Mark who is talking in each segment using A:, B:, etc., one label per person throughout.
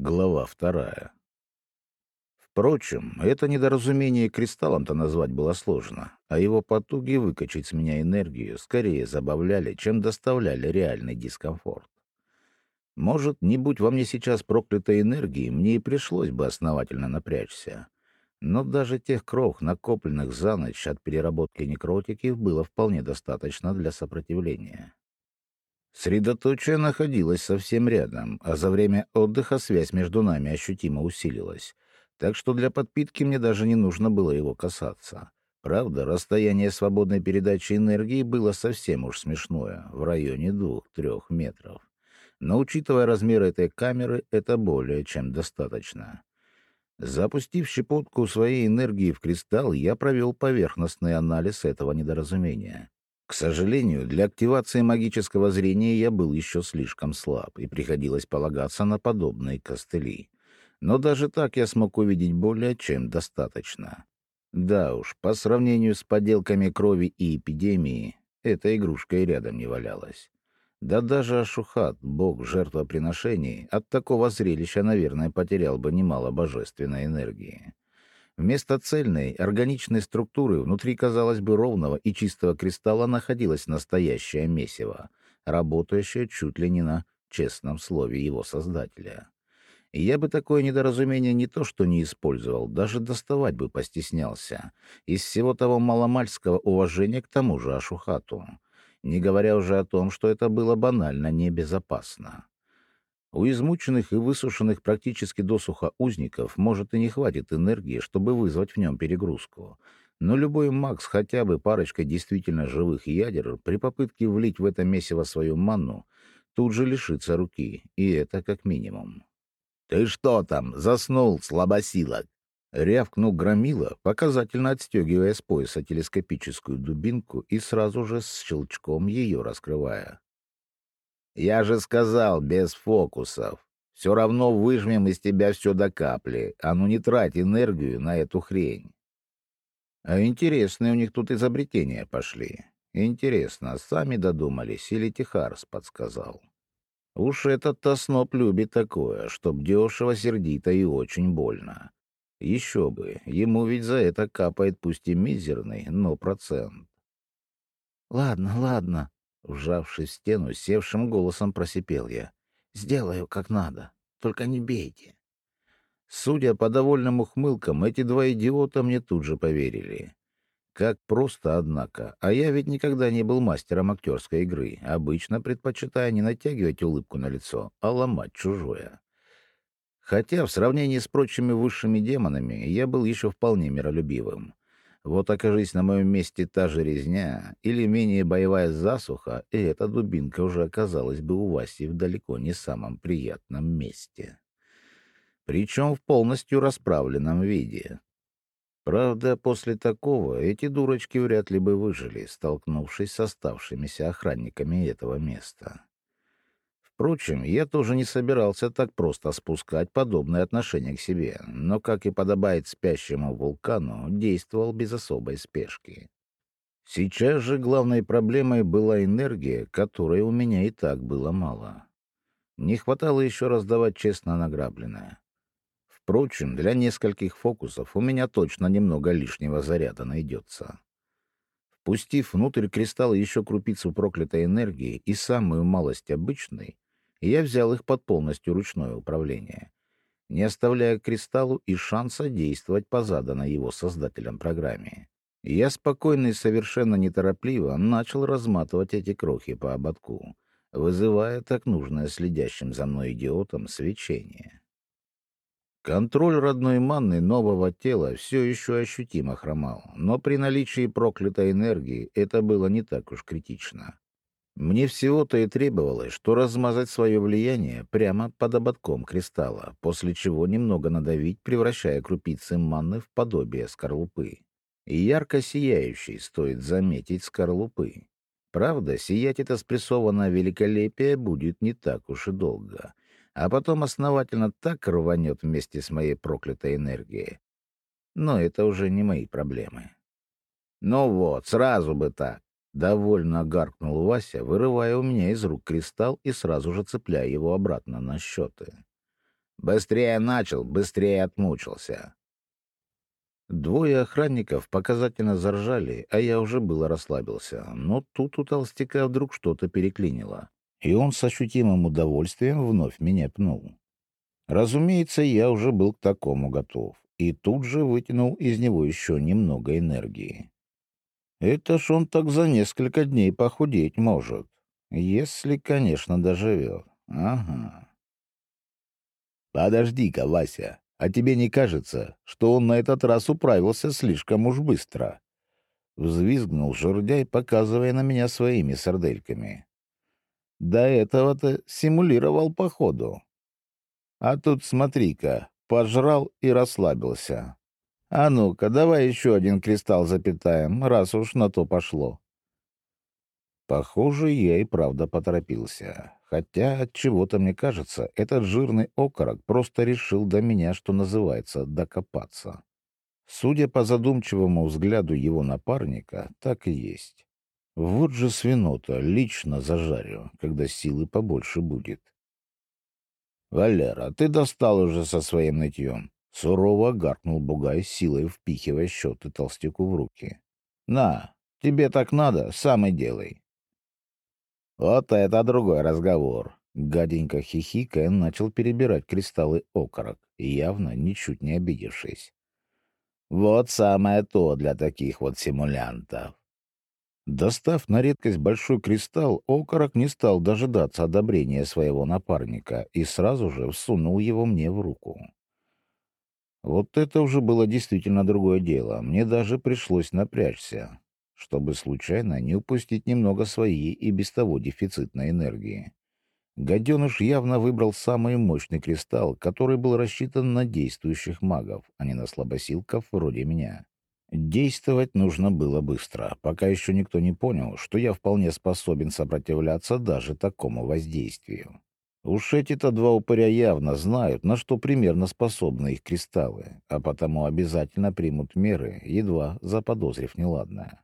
A: Глава вторая. Впрочем, это недоразумение кристаллом-то назвать было сложно, а его потуги выкачать с меня энергию скорее забавляли, чем доставляли реальный дискомфорт. Может, не будь во мне сейчас проклятой энергии, мне и пришлось бы основательно напрячься. Но даже тех крох, накопленных за ночь от переработки некротики, было вполне достаточно для сопротивления. Средоточие находилось совсем рядом, а за время отдыха связь между нами ощутимо усилилась, так что для подпитки мне даже не нужно было его касаться. Правда, расстояние свободной передачи энергии было совсем уж смешное, в районе двух-трех метров. Но, учитывая размеры этой камеры, это более чем достаточно. Запустив щепотку своей энергии в кристалл, я провел поверхностный анализ этого недоразумения. К сожалению, для активации магического зрения я был еще слишком слаб, и приходилось полагаться на подобные костыли. Но даже так я смог увидеть более чем достаточно. Да уж, по сравнению с поделками крови и эпидемии, эта игрушка и рядом не валялась. Да даже Ашухат, бог жертвоприношений, от такого зрелища, наверное, потерял бы немало божественной энергии. Вместо цельной, органичной структуры внутри, казалось бы, ровного и чистого кристалла находилось настоящее месиво, работающее чуть ли не на честном слове его создателя. Я бы такое недоразумение не то что не использовал, даже доставать бы постеснялся, из всего того маломальского уважения к тому же Ашухату не говоря уже о том, что это было банально небезопасно. У измученных и высушенных практически досуха узников может и не хватит энергии, чтобы вызвать в нем перегрузку. Но любой маг с хотя бы парочкой действительно живых ядер при попытке влить в это месиво свою манну тут же лишится руки, и это как минимум. «Ты что там, заснул, слабосилок?» Рявкнул громила, показательно отстегивая с пояса телескопическую дубинку и сразу же с щелчком ее раскрывая. «Я же сказал, без фокусов. Все равно выжмем из тебя все до капли, а ну не трать энергию на эту хрень». А интересные у них тут изобретения пошли. Интересно, сами додумались или Тихарс подсказал? Уж этот Тосноп любит такое, чтоб дешево, сердито и очень больно. Еще бы, ему ведь за это капает пусть и мизерный, но процент. — Ладно, ладно, — вжавшись в стену, севшим голосом просипел я. — Сделаю как надо, только не бейте. Судя по довольным ухмылкам, эти два идиота мне тут же поверили. Как просто, однако. А я ведь никогда не был мастером актерской игры, обычно предпочитая не натягивать улыбку на лицо, а ломать чужое. Хотя в сравнении с прочими высшими демонами я был еще вполне миролюбивым. Вот окажись на моем месте та же резня или менее боевая засуха, и эта дубинка уже оказалась бы у Васи в далеко не самом приятном месте. Причем в полностью расправленном виде. Правда, после такого эти дурочки вряд ли бы выжили, столкнувшись с оставшимися охранниками этого места. Впрочем, я тоже не собирался так просто спускать подобное отношение к себе, но, как и подобает спящему вулкану, действовал без особой спешки. Сейчас же главной проблемой была энергия, которой у меня и так было мало. Не хватало еще раздавать честно награбленное. Впрочем, для нескольких фокусов у меня точно немного лишнего заряда найдется. Впустив внутрь кристалла еще крупицу проклятой энергии и самую малость обычной, и я взял их под полностью ручное управление, не оставляя кристаллу и шанса действовать по заданной его создателям программе. Я спокойно и совершенно неторопливо начал разматывать эти крохи по ободку, вызывая так нужное следящим за мной идиотом свечение. Контроль родной манны нового тела все еще ощутимо хромал, но при наличии проклятой энергии это было не так уж критично. Мне всего-то и требовалось, что размазать свое влияние прямо под ободком кристалла, после чего немного надавить, превращая крупицы манны в подобие скорлупы. И ярко сияющей, стоит заметить, скорлупы. Правда, сиять это спрессованное великолепие будет не так уж и долго, а потом основательно так рванет вместе с моей проклятой энергией. Но это уже не мои проблемы. Ну вот, сразу бы так. Довольно гаркнул Вася, вырывая у меня из рук кристалл и сразу же цепляя его обратно на счеты. Быстрее начал, быстрее отмучился. Двое охранников показательно заржали, а я уже было расслабился. Но тут у толстяка вдруг что-то переклинило, и он с ощутимым удовольствием вновь меня пнул. Разумеется, я уже был к такому готов, и тут же вытянул из него еще немного энергии. Это ж он так за несколько дней похудеть может, если, конечно, доживет. Ага. Подожди-ка, Вася, а тебе не кажется, что он на этот раз управился слишком уж быстро?» Взвизгнул жердяй, показывая на меня своими сардельками. «До этого-то симулировал походу. А тут, смотри-ка, пожрал и расслабился. А ну-ка, давай еще один кристалл запитаем, раз уж на то пошло». Похоже, я и правда поторопился. Хотя от чего-то мне кажется, этот жирный окорок просто решил до меня, что называется, докопаться. Судя по задумчивому взгляду его напарника, так и есть. Вот же свинота лично зажарю, когда силы побольше будет. «Валера, ты достал уже со своим нытьем!» Сурово гаркнул Бугай, силой впихивая счеты толстяку в руки. «На, тебе так надо, сам и делай. «Вот это другой разговор!» Гаденько хихикая начал перебирать кристаллы окорок, явно ничуть не обидевшись. «Вот самое то для таких вот симулянтов!» Достав на редкость большой кристалл, окорок не стал дожидаться одобрения своего напарника и сразу же всунул его мне в руку. Вот это уже было действительно другое дело. Мне даже пришлось напрячься чтобы случайно не упустить немного своей и без того дефицитной энергии. Гаденыш явно выбрал самый мощный кристалл, который был рассчитан на действующих магов, а не на слабосилков вроде меня. Действовать нужно было быстро, пока еще никто не понял, что я вполне способен сопротивляться даже такому воздействию. Уж эти-то два упыря явно знают, на что примерно способны их кристаллы, а потому обязательно примут меры, едва заподозрив неладное.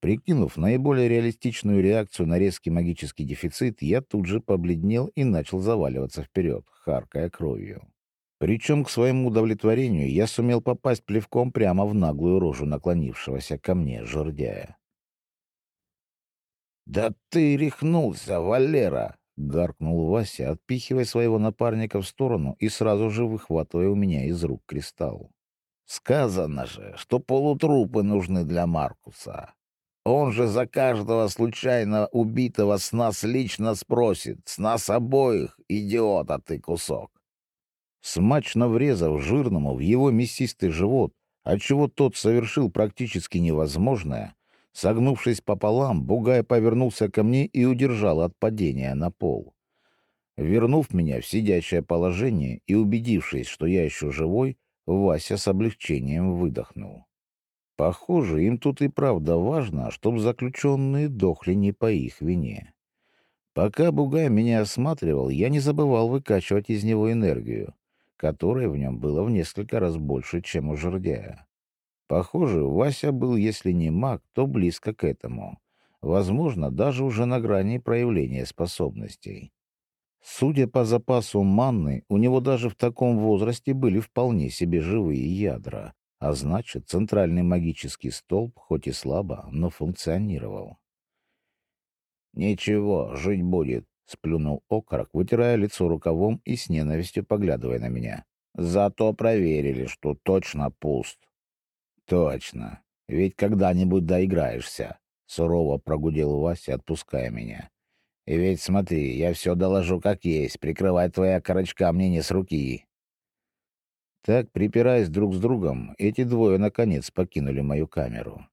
A: Прикинув наиболее реалистичную реакцию на резкий магический дефицит, я тут же побледнел и начал заваливаться вперед, харкая кровью. Причем к своему удовлетворению я сумел попасть плевком прямо в наглую рожу наклонившегося ко мне жердяя. «Да ты рехнулся, Валера!» — гаркнул Вася, отпихивая своего напарника в сторону и сразу же выхватывая у меня из рук кристалл. «Сказано же, что полутрупы нужны для Маркуса. Он же за каждого случайно убитого с нас лично спросит. С нас обоих, идиота ты кусок. Смачно врезав жирному в его мясистый живот, отчего тот совершил практически невозможное, согнувшись пополам, Бугай повернулся ко мне и удержал от падения на пол. Вернув меня в сидящее положение и убедившись, что я еще живой, Вася с облегчением выдохнул. Похоже, им тут и правда важно, чтобы заключенные дохли не по их вине. Пока Бугай меня осматривал, я не забывал выкачивать из него энергию, которой в нем было в несколько раз больше, чем у жердяя. Похоже, Вася был, если не маг, то близко к этому. Возможно, даже уже на грани проявления способностей. Судя по запасу манны, у него даже в таком возрасте были вполне себе живые ядра, а значит, центральный магический столб, хоть и слабо, но функционировал. «Ничего, жить будет», — сплюнул окорок, вытирая лицо рукавом и с ненавистью поглядывая на меня. «Зато проверили, что точно пуст». «Точно. Ведь когда-нибудь доиграешься», — сурово прогудел Вася, отпуская меня. «И ведь смотри, я все доложу как есть, прикрывать твоя корочка мне не с руки». Так, припираясь друг с другом, эти двое наконец покинули мою камеру.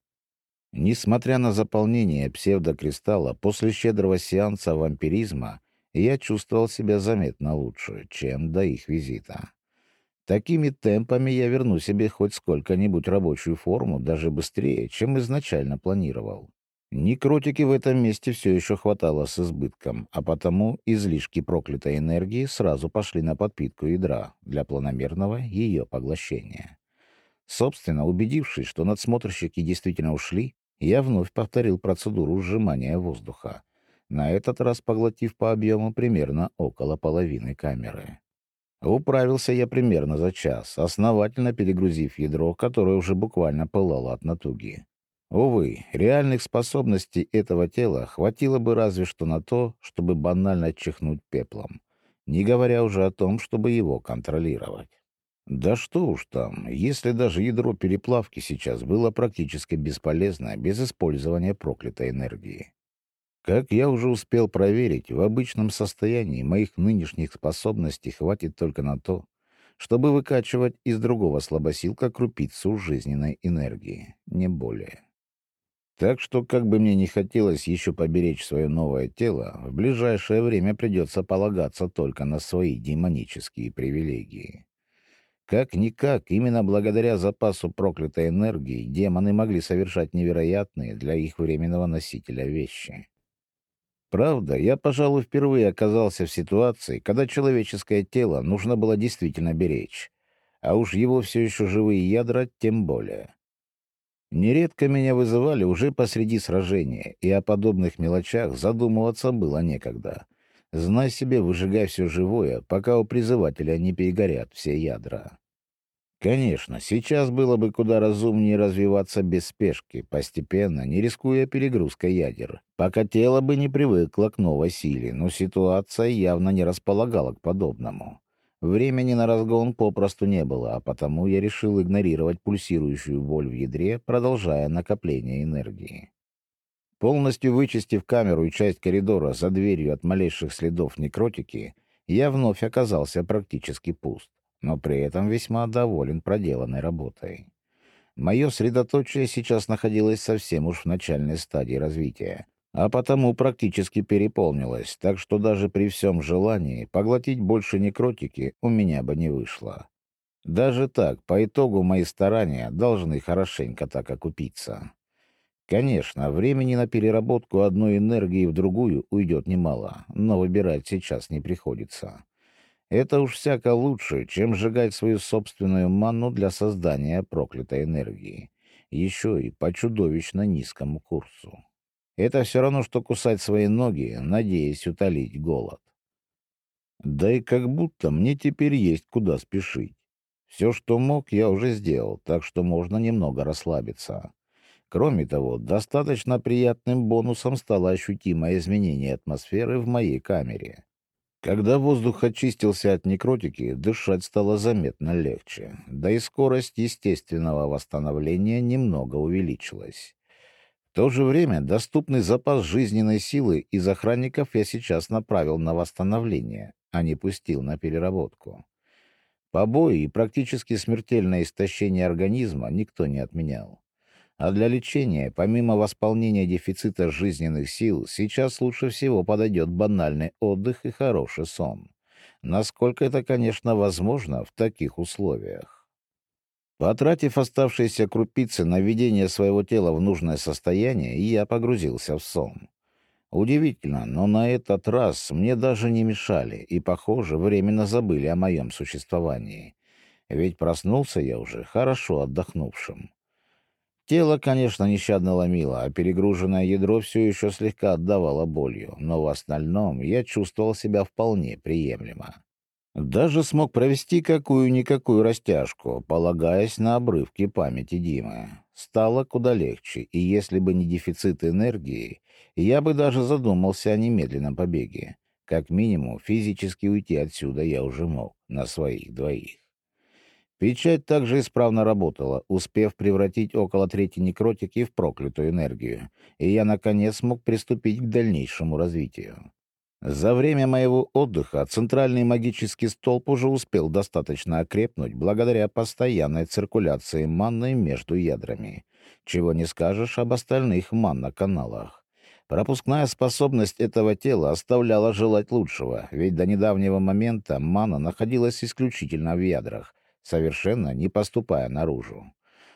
A: Несмотря на заполнение псевдокристалла, после щедрого сеанса вампиризма я чувствовал себя заметно лучше, чем до их визита. Такими темпами я верну себе хоть сколько-нибудь рабочую форму даже быстрее, чем изначально планировал. Некротики в этом месте все еще хватало с избытком, а потому излишки проклятой энергии сразу пошли на подпитку ядра для планомерного ее поглощения. Собственно, убедившись, что надсмотрщики действительно ушли, я вновь повторил процедуру сжимания воздуха, на этот раз поглотив по объему примерно около половины камеры. Управился я примерно за час, основательно перегрузив ядро, которое уже буквально пылало от натуги. Увы, реальных способностей этого тела хватило бы разве что на то, чтобы банально чихнуть пеплом, не говоря уже о том, чтобы его контролировать. Да что уж там, если даже ядро переплавки сейчас было практически бесполезно без использования проклятой энергии. Как я уже успел проверить, в обычном состоянии моих нынешних способностей хватит только на то, чтобы выкачивать из другого слабосилка крупицу жизненной энергии, не более. Так что, как бы мне не хотелось еще поберечь свое новое тело, в ближайшее время придется полагаться только на свои демонические привилегии. Как-никак, именно благодаря запасу проклятой энергии демоны могли совершать невероятные для их временного носителя вещи. Правда, я, пожалуй, впервые оказался в ситуации, когда человеческое тело нужно было действительно беречь, а уж его все еще живые ядра тем более. Нередко меня вызывали уже посреди сражения, и о подобных мелочах задумываться было некогда. Знай себе, выжигай все живое, пока у призывателя не перегорят все ядра. Конечно, сейчас было бы куда разумнее развиваться без спешки, постепенно, не рискуя перегрузкой ядер, пока тело бы не привыкло к новой силе, но ситуация явно не располагала к подобному. Времени на разгон попросту не было, а потому я решил игнорировать пульсирующую боль в ядре, продолжая накопление энергии. Полностью вычистив камеру и часть коридора за дверью от малейших следов некротики, я вновь оказался практически пуст но при этом весьма доволен проделанной работой. Мое средоточие сейчас находилось совсем уж в начальной стадии развития, а потому практически переполнилось, так что даже при всем желании поглотить больше некротики у меня бы не вышло. Даже так, по итогу мои старания должны хорошенько так окупиться. Конечно, времени на переработку одной энергии в другую уйдет немало, но выбирать сейчас не приходится. Это уж всяко лучше, чем сжигать свою собственную манну для создания проклятой энергии. Еще и по чудовищно низкому курсу. Это все равно, что кусать свои ноги, надеясь утолить голод. Да и как будто мне теперь есть куда спешить. Все, что мог, я уже сделал, так что можно немного расслабиться. Кроме того, достаточно приятным бонусом стало ощутимое изменение атмосферы в моей камере. Когда воздух очистился от некротики, дышать стало заметно легче, да и скорость естественного восстановления немного увеличилась. В то же время доступный запас жизненной силы из охранников я сейчас направил на восстановление, а не пустил на переработку. Побои и практически смертельное истощение организма никто не отменял. А для лечения, помимо восполнения дефицита жизненных сил, сейчас лучше всего подойдет банальный отдых и хороший сон. Насколько это, конечно, возможно в таких условиях. Потратив оставшиеся крупицы на введение своего тела в нужное состояние, я погрузился в сон. Удивительно, но на этот раз мне даже не мешали и, похоже, временно забыли о моем существовании. Ведь проснулся я уже хорошо отдохнувшим. Тело, конечно, нещадно ломило, а перегруженное ядро все еще слегка отдавало болью, но в остальном я чувствовал себя вполне приемлемо. Даже смог провести какую-никакую растяжку, полагаясь на обрывки памяти Димы. Стало куда легче, и если бы не дефицит энергии, я бы даже задумался о немедленном побеге. Как минимум, физически уйти отсюда я уже мог, на своих двоих. Печать также исправно работала, успев превратить около трети некротики в проклятую энергию, и я, наконец, смог приступить к дальнейшему развитию. За время моего отдыха центральный магический столб уже успел достаточно окрепнуть благодаря постоянной циркуляции манны между ядрами, чего не скажешь об остальных манно-каналах. Пропускная способность этого тела оставляла желать лучшего, ведь до недавнего момента мана находилась исключительно в ядрах, совершенно не поступая наружу.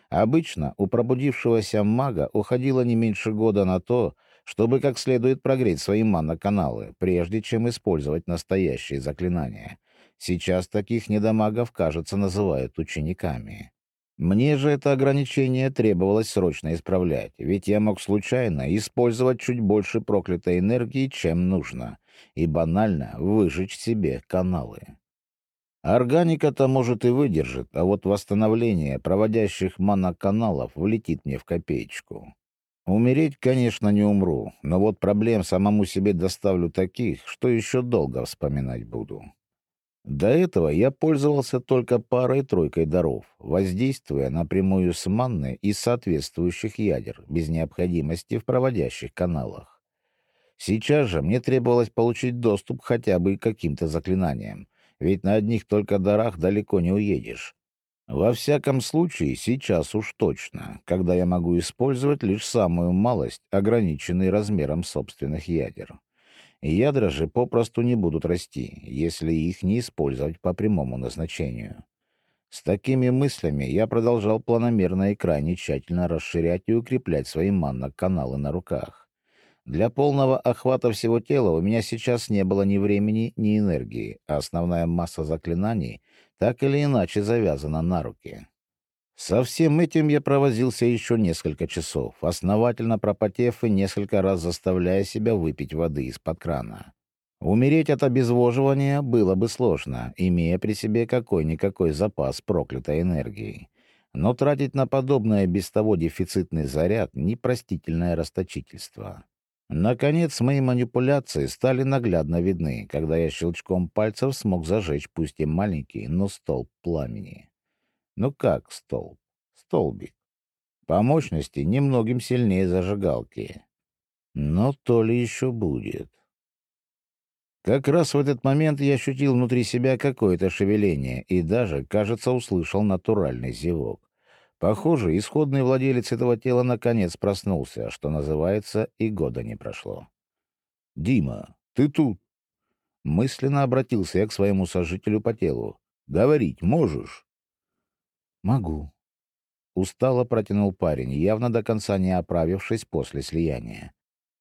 A: Обычно у пробудившегося мага уходило не меньше года на то, чтобы как следует прогреть свои мана-каналы, прежде чем использовать настоящие заклинания. Сейчас таких недомагов, кажется, называют учениками. Мне же это ограничение требовалось срочно исправлять, ведь я мог случайно использовать чуть больше проклятой энергии, чем нужно, и банально выжечь себе каналы. Органика-то, может, и выдержит, а вот восстановление проводящих маноканалов влетит мне в копеечку. Умереть, конечно, не умру, но вот проблем самому себе доставлю таких, что еще долго вспоминать буду. До этого я пользовался только парой-тройкой даров, воздействуя напрямую с манны из соответствующих ядер, без необходимости в проводящих каналах. Сейчас же мне требовалось получить доступ хотя бы к каким-то заклинаниям, ведь на одних только дарах далеко не уедешь. Во всяком случае, сейчас уж точно, когда я могу использовать лишь самую малость, ограниченный размером собственных ядер. Ядра же попросту не будут расти, если их не использовать по прямому назначению. С такими мыслями я продолжал планомерно и крайне тщательно расширять и укреплять свои манно-каналы на руках. Для полного охвата всего тела у меня сейчас не было ни времени, ни энергии, а основная масса заклинаний так или иначе завязана на руки. Со всем этим я провозился еще несколько часов, основательно пропотев и несколько раз заставляя себя выпить воды из-под крана. Умереть от обезвоживания было бы сложно, имея при себе какой-никакой запас проклятой энергии. Но тратить на подобное без того дефицитный заряд — непростительное расточительство. Наконец, мои манипуляции стали наглядно видны, когда я щелчком пальцев смог зажечь пусть и маленький, но столб пламени. Ну как столб? Столбик. По мощности немногим сильнее зажигалки. Но то ли еще будет. Как раз в этот момент я ощутил внутри себя какое-то шевеление и даже, кажется, услышал натуральный зевок. Похоже, исходный владелец этого тела наконец проснулся, что называется, и года не прошло. «Дима, ты тут?» Мысленно обратился я к своему сожителю по телу. «Говорить можешь?» «Могу». Устало протянул парень, явно до конца не оправившись после слияния.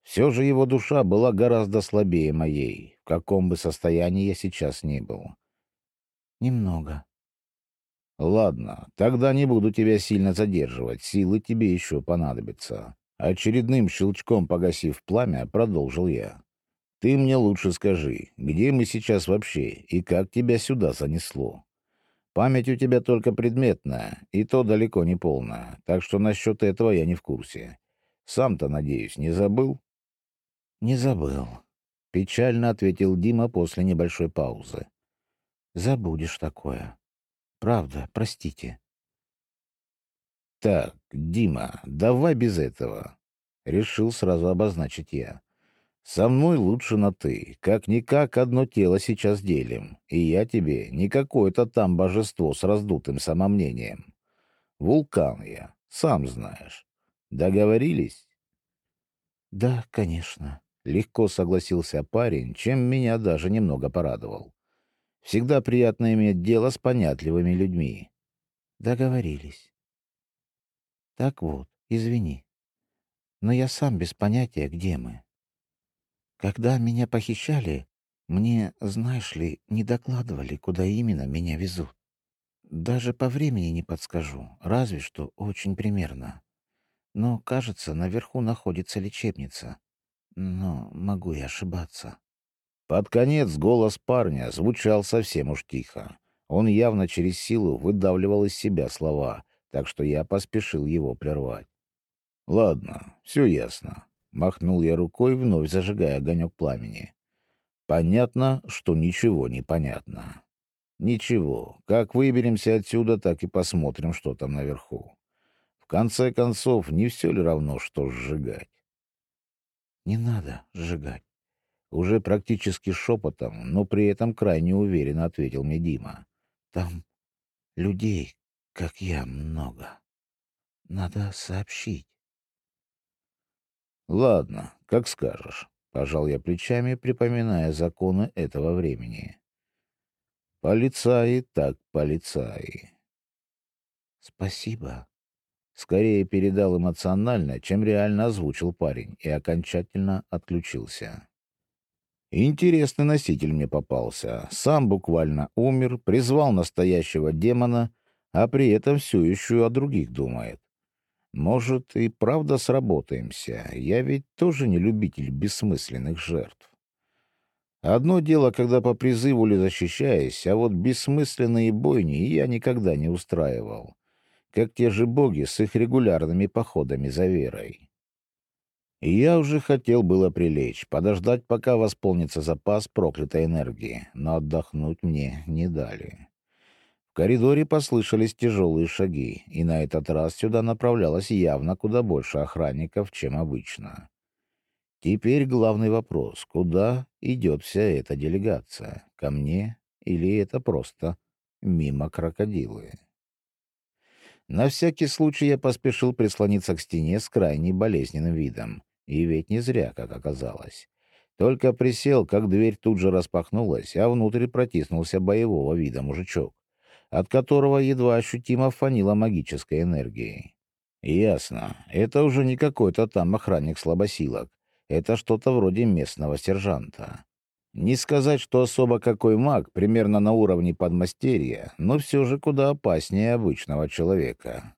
A: Все же его душа была гораздо слабее моей, в каком бы состоянии я сейчас ни был. «Немного». «Ладно, тогда не буду тебя сильно задерживать, силы тебе еще понадобятся». Очередным щелчком погасив пламя, продолжил я. «Ты мне лучше скажи, где мы сейчас вообще и как тебя сюда занесло?» Память у тебя только предметная, и то далеко не полная, так что насчет этого я не в курсе. Сам-то, надеюсь, не забыл?» «Не забыл», — печально ответил Дима после небольшой паузы. «Забудешь такое. Правда, простите». «Так, Дима, давай без этого», — решил сразу обозначить я. Со мной лучше на «ты». Как-никак одно тело сейчас делим, и я тебе не какое-то там божество с раздутым самомнением. Вулкан я, сам знаешь. Договорились? — Да, конечно. Легко согласился парень, чем меня даже немного порадовал. Всегда приятно иметь дело с понятливыми людьми. Договорились. Так вот, извини. Но я сам без понятия, где мы. Когда меня похищали, мне, знаешь ли, не докладывали, куда именно меня везут. Даже по времени не подскажу, разве что очень примерно. Но, кажется, наверху находится лечебница. Но могу и ошибаться. Под конец голос парня звучал совсем уж тихо. Он явно через силу выдавливал из себя слова, так что я поспешил его прервать. «Ладно, все ясно. Махнул я рукой, вновь зажигая огонек пламени. Понятно, что ничего не понятно. Ничего. Как выберемся отсюда, так и посмотрим, что там наверху. В конце концов, не все ли равно, что сжигать? Не надо сжигать. Уже практически шепотом, но при этом крайне уверенно ответил мне Дима. Там людей, как я, много. Надо сообщить. «Ладно, как скажешь», — пожал я плечами, припоминая законы этого времени. «Полицаи так полицаи». «Спасибо», — скорее передал эмоционально, чем реально озвучил парень, и окончательно отключился. Интересный носитель мне попался. Сам буквально умер, призвал настоящего демона, а при этом все еще о других думает. Может, и правда сработаемся. Я ведь тоже не любитель бессмысленных жертв. Одно дело, когда по призыву или защищаясь, а вот бессмысленные бойни я никогда не устраивал, как те же боги с их регулярными походами за верой. Я уже хотел было прилечь, подождать, пока восполнится запас проклятой энергии, но отдохнуть мне не дали. В коридоре послышались тяжелые шаги, и на этот раз сюда направлялось явно куда больше охранников, чем обычно. Теперь главный вопрос — куда идет вся эта делегация? Ко мне или это просто мимо крокодилы? На всякий случай я поспешил прислониться к стене с крайне болезненным видом. И ведь не зря, как оказалось. Только присел, как дверь тут же распахнулась, а внутрь протиснулся боевого вида мужичок, от которого едва ощутимо фанило магической энергией. Ясно, это уже не какой-то там охранник слабосилок. Это что-то вроде местного сержанта. Не сказать, что особо какой маг, примерно на уровне подмастерья, но все же куда опаснее обычного человека.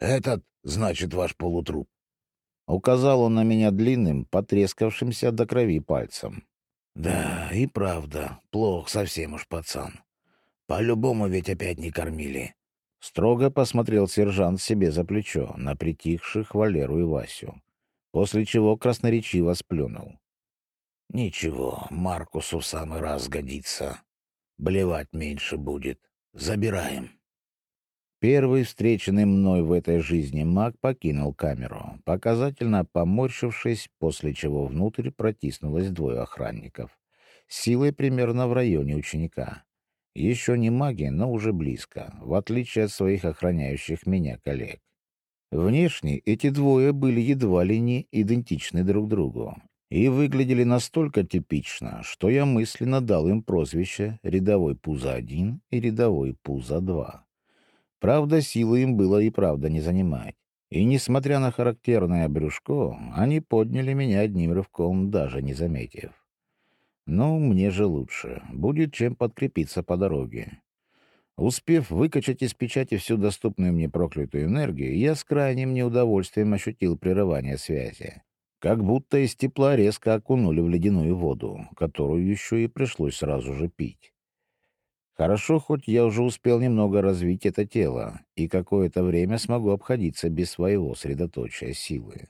B: «Этот, значит, ваш полутруп»,
A: Указал он на меня длинным, потрескавшимся до крови пальцем.
B: «Да, и правда, плох совсем уж пацан. По-любому ведь опять не кормили».
A: Строго посмотрел сержант себе за плечо на притихших Валеру и Васю, после чего красноречиво сплюнул.
B: «Ничего, Маркусу в самый раз годится. Блевать меньше будет. Забираем».
A: Первый встреченный мной в этой жизни маг покинул камеру, показательно поморщившись, после чего внутрь протиснулось двое охранников. Силой примерно в районе ученика. Еще не маги, но уже близко, в отличие от своих охраняющих меня коллег. Внешне эти двое были едва ли не идентичны друг другу и выглядели настолько типично, что я мысленно дал им прозвище «Рядовой Пузо-1» и «Рядовой Пузо-2». Правда, силы им было и правда не занимать. И, несмотря на характерное брюшко, они подняли меня одним рывком, даже не заметив. Ну, мне же лучше. Будет чем подкрепиться по дороге. Успев выкачать из печати всю доступную мне проклятую энергию, я с крайним неудовольствием ощутил прерывание связи. Как будто из тепла резко окунули в ледяную воду, которую еще и пришлось сразу же пить. Хорошо, хоть я уже успел немного развить это тело, и какое-то время смогу обходиться без своего средоточия силы.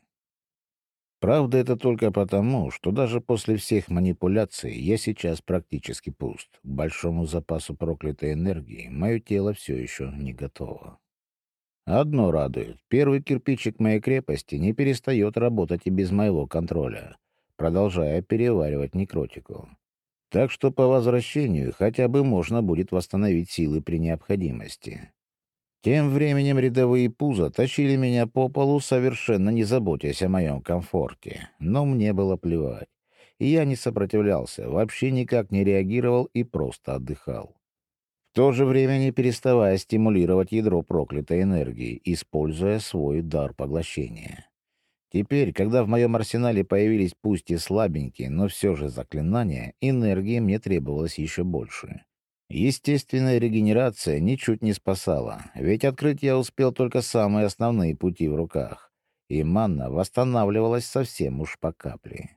A: Правда, это только потому, что даже после всех манипуляций я сейчас практически пуст. К большому запасу проклятой энергии мое тело все еще не готово. Одно радует. Первый кирпичик моей крепости не перестает работать и без моего контроля, продолжая переваривать некротику. Так что по возвращению хотя бы можно будет восстановить силы при необходимости. Тем временем рядовые пузо тащили меня по полу, совершенно не заботясь о моем комфорте. Но мне было плевать. И я не сопротивлялся, вообще никак не реагировал и просто отдыхал. В то же время не переставая стимулировать ядро проклятой энергии, используя свой дар поглощения. Теперь, когда в моем арсенале появились пусть и слабенькие, но все же заклинания, энергии мне требовалось еще больше. Естественная регенерация ничуть не спасала, ведь открыть я успел только самые основные пути в руках, и манна восстанавливалась совсем уж по капле.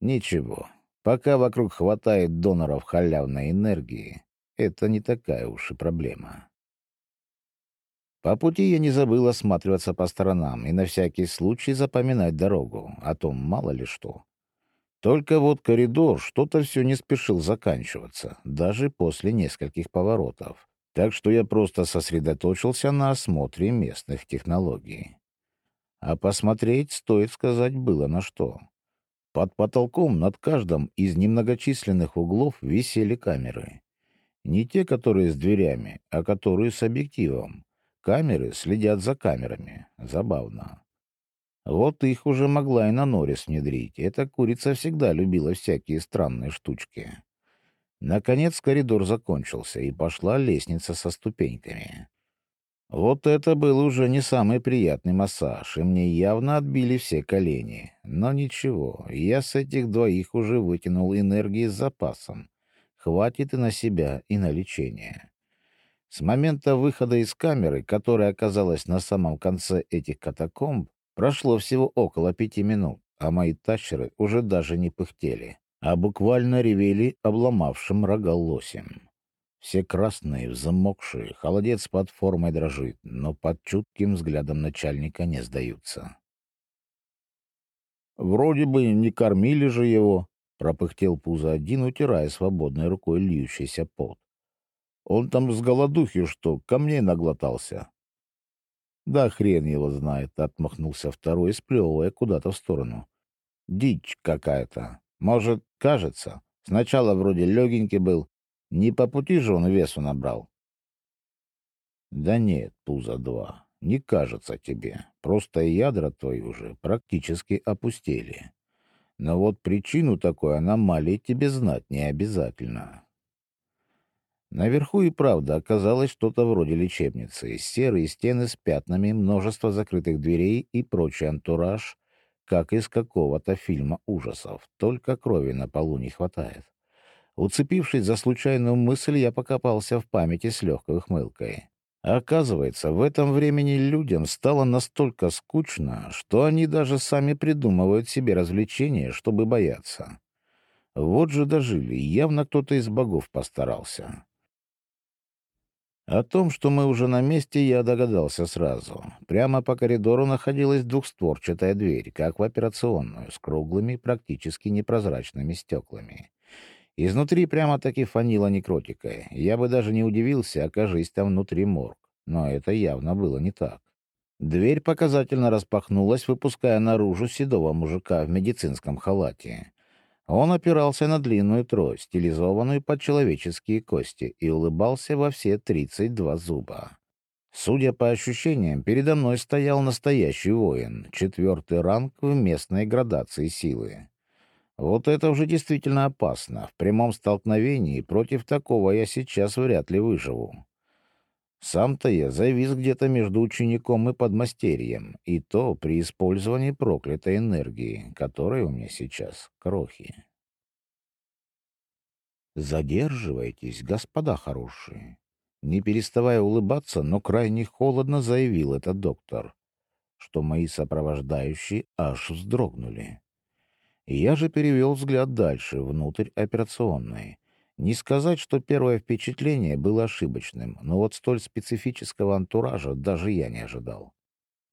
A: Ничего, пока вокруг хватает доноров халявной энергии, это не такая уж и проблема. По пути я не забыл осматриваться по сторонам и на всякий случай запоминать дорогу, а то мало ли что. Только вот коридор что-то все не спешил заканчиваться, даже после нескольких поворотов. Так что я просто сосредоточился на осмотре местных технологий. А посмотреть, стоит сказать, было на что. Под потолком над каждым из немногочисленных углов висели камеры. Не те, которые с дверями, а которые с объективом. Камеры следят за камерами. Забавно. Вот их уже могла и на Норрис внедрить. Эта курица всегда любила всякие странные штучки. Наконец коридор закончился, и пошла лестница со ступеньками. Вот это был уже не самый приятный массаж, и мне явно отбили все колени. Но ничего, я с этих двоих уже вытянул энергии с запасом. Хватит и на себя, и на лечение. С момента выхода из камеры, которая оказалась на самом конце этих катакомб, прошло всего около пяти минут, а мои тащеры уже даже не пыхтели. а буквально ревели обломавшим рога лосем. Все красные, взмокшие, холодец под формой дрожит, но под чутким взглядом начальника не сдаются. «Вроде бы не кормили же его», — пропыхтел пузо один, утирая свободной рукой льющийся пот. «Он там с голодухи что, камней наглотался?» «Да хрен его знает», — отмахнулся второй, сплевывая куда-то в сторону. «Дичь какая-то. Может, кажется. Сначала вроде легенький был, не по пути же он весу набрал. Да нет, пузо-2, не кажется тебе. Просто ядра твои уже практически опустели. Но вот причину такой аномалии тебе знать не обязательно. Наверху и правда оказалось что-то вроде лечебницы. Серые стены с пятнами, множество закрытых дверей и прочий антураж, как из какого-то фильма ужасов. Только крови на полу не хватает. Уцепившись за случайную мысль, я покопался в памяти с легкой ухмылкой. Оказывается, в этом времени людям стало настолько скучно, что они даже сами придумывают себе развлечения, чтобы бояться. Вот же дожили, явно кто-то из богов постарался. О том, что мы уже на месте, я догадался сразу. Прямо по коридору находилась двухстворчатая дверь, как в операционную, с круглыми, практически непрозрачными стеклами. Изнутри прямо-таки фанило некротикой. Я бы даже не удивился, окажись там внутри морг. Но это явно было не так. Дверь показательно распахнулась, выпуская наружу седого мужика в медицинском халате. Он опирался на длинную трость, стилизованную под человеческие кости, и улыбался во все 32 зуба. Судя по ощущениям, передо мной стоял настоящий воин, четвертый ранг в местной градации силы. Вот это уже действительно опасно. В прямом столкновении против такого я сейчас вряд ли выживу. Сам-то я завис где-то между учеником и подмастерьем, и то при использовании проклятой энергии, которой у меня сейчас крохи. «Задерживайтесь, господа хорошие!» Не переставая улыбаться, но крайне холодно заявил этот доктор, что мои сопровождающие аж вздрогнули. Я же перевел взгляд дальше, внутрь операционной. Не сказать, что первое впечатление было ошибочным, но вот столь специфического антуража даже я не ожидал.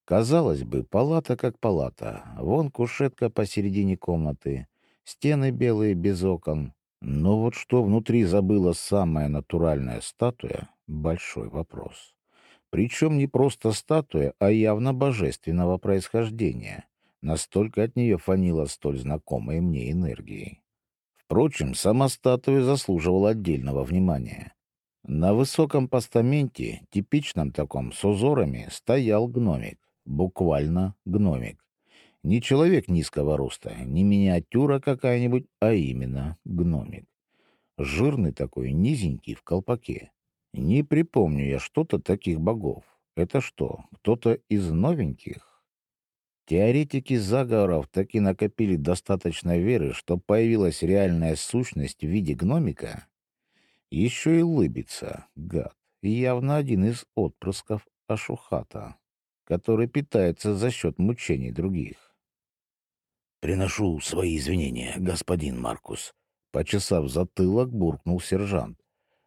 A: Казалось бы, палата как палата. Вон кушетка посередине комнаты, стены белые без окон. Но вот что внутри забыла самая натуральная статуя — большой вопрос. Причем не просто статуя, а явно божественного происхождения. Настолько от нее фанило столь знакомой мне энергией. Впрочем, сама статуя заслуживала отдельного внимания. На высоком постаменте, типичном таком, с узорами, стоял гномик. Буквально гномик. Не человек низкого роста, не миниатюра какая-нибудь, а именно гномик. Жирный такой, низенький, в колпаке. Не припомню я что-то таких богов. Это что, кто-то из новеньких? Теоретики заговоров таки накопили достаточно веры, что появилась реальная сущность в виде гномика. Еще и улыбится, гад, явно один из отпрысков Ашухата, который питается за счет мучений других.
B: «Приношу свои извинения, господин Маркус», —
A: почесав затылок, буркнул сержант.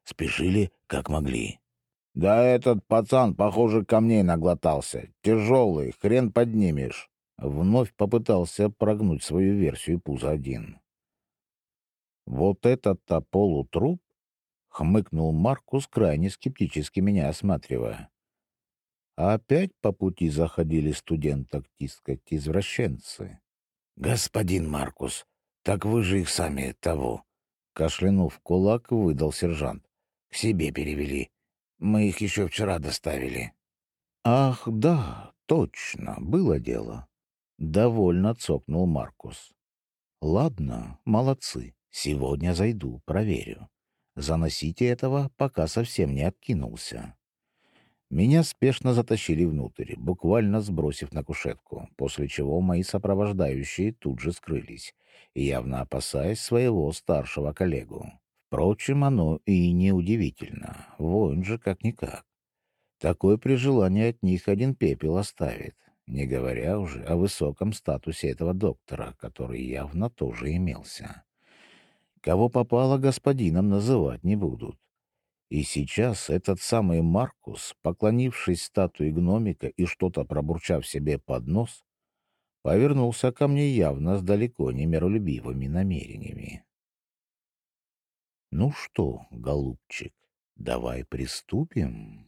B: «Спешили, как могли».
A: Да этот пацан, похоже, камней наглотался. Тяжелый, хрен поднимешь. Вновь попытался прогнуть свою версию пузо один. Вот этот-то полутруп? Хмыкнул Маркус, крайне скептически меня осматривая. Опять по пути заходили студенток тискать извращенцы.
B: «Господин Маркус, так вы же их сами того!»
A: Кашлянув кулак, выдал сержант.
B: «К себе перевели. Мы их еще вчера доставили.
A: Ах, да, точно, было дело. Довольно цокнул Маркус. Ладно, молодцы. Сегодня зайду, проверю. Заносите этого, пока совсем не откинулся. Меня спешно затащили внутрь, буквально сбросив на кушетку, после чего мои сопровождающие тут же скрылись, явно опасаясь своего старшего коллегу. Впрочем, оно и не удивительно. Воин же как-никак. Такой при желании от них один пепел оставит, не говоря уже о высоком статусе этого доктора, который явно тоже имелся. Кого попало, господином называть не будут. И сейчас этот самый Маркус, поклонившись статуе гномика и что-то пробурчав себе под нос, повернулся ко мне явно с далеко не миролюбивыми намерениями. «Ну что, голубчик, давай приступим?»